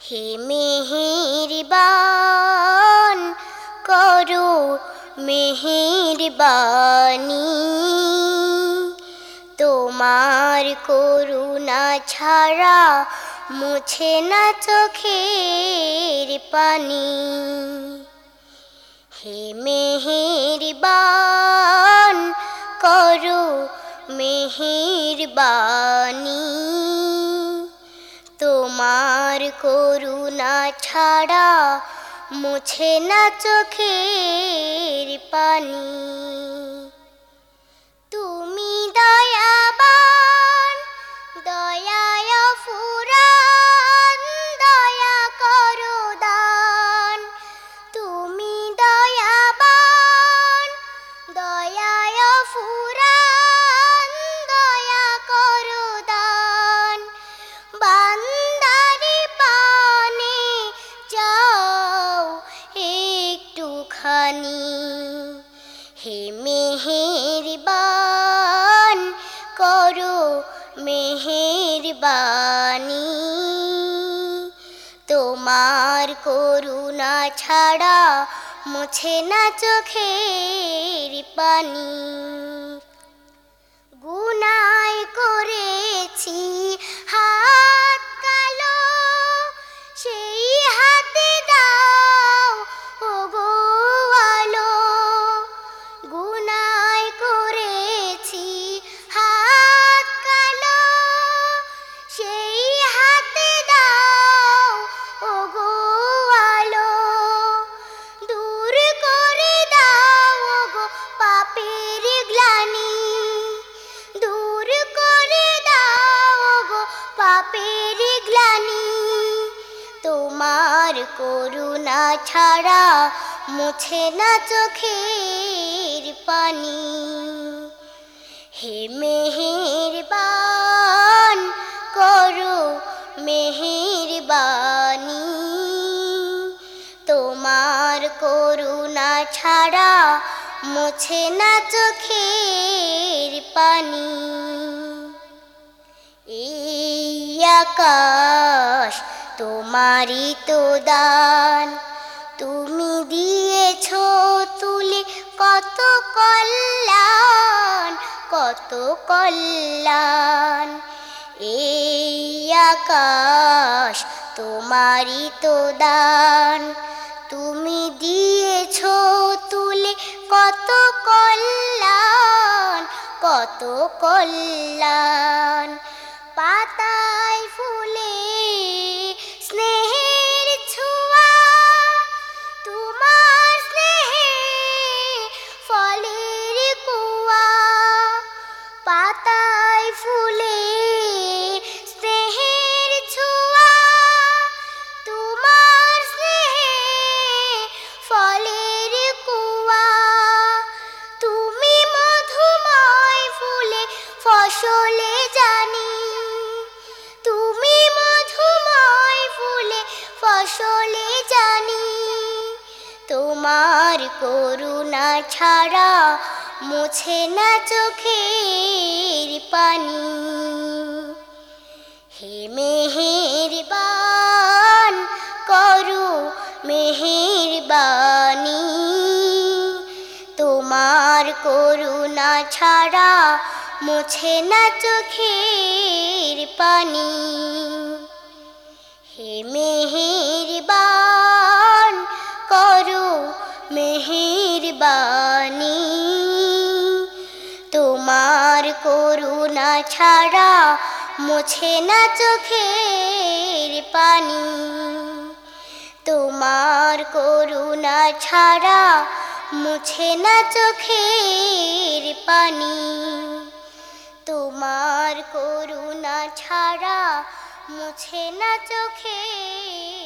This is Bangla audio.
হে মেহেরবান, করো মেহেরবানি তোমার করুণা ছাড়া মুছে না চোখের পানি। হে মেহেরবান, করো মেহেরবানি করুণা ছাড়া মুছে না চোখের পানি। মেহেরবানি তোমার করুণা ছাড়া মুছে না চোখের পানি। গুনায় তোমার করুণা ছাড়া মুছে না চোখের পানি। হে মেহেরবান করো মেহেরবানি। তোমার করুণা ছাড়া মুছে না চোখের পানি। এই আকাশ তোমারই তো দান। তুমি দিয়েছ তুলে কত কল্যাণ কত কল্যাণ। এই আকাশ তোমারই তো দান। তুমি দিয়েছ তুলে কত কল্যাণ কত কল্যাণ। পাতায় ফুলে ফসলে জানি, তুমি মধুময় ফুলে ফসলে জানি। তোমার করুণা ছাড়া মুছে না চোখের পানি। হে মেহেরবান, করো মেহেরবানি। তোমার করুণা ছাড়া মুছে না চোখের পানি। হে মেহেরবান করো মেহেরবানি। তোমার করুণা ছাড়া মুছে না চোখের পানি। তোমার করুণা ছাড়া মুছে না চোখের পানি। তোমার করুণা ছাড়া মুছে না চোখের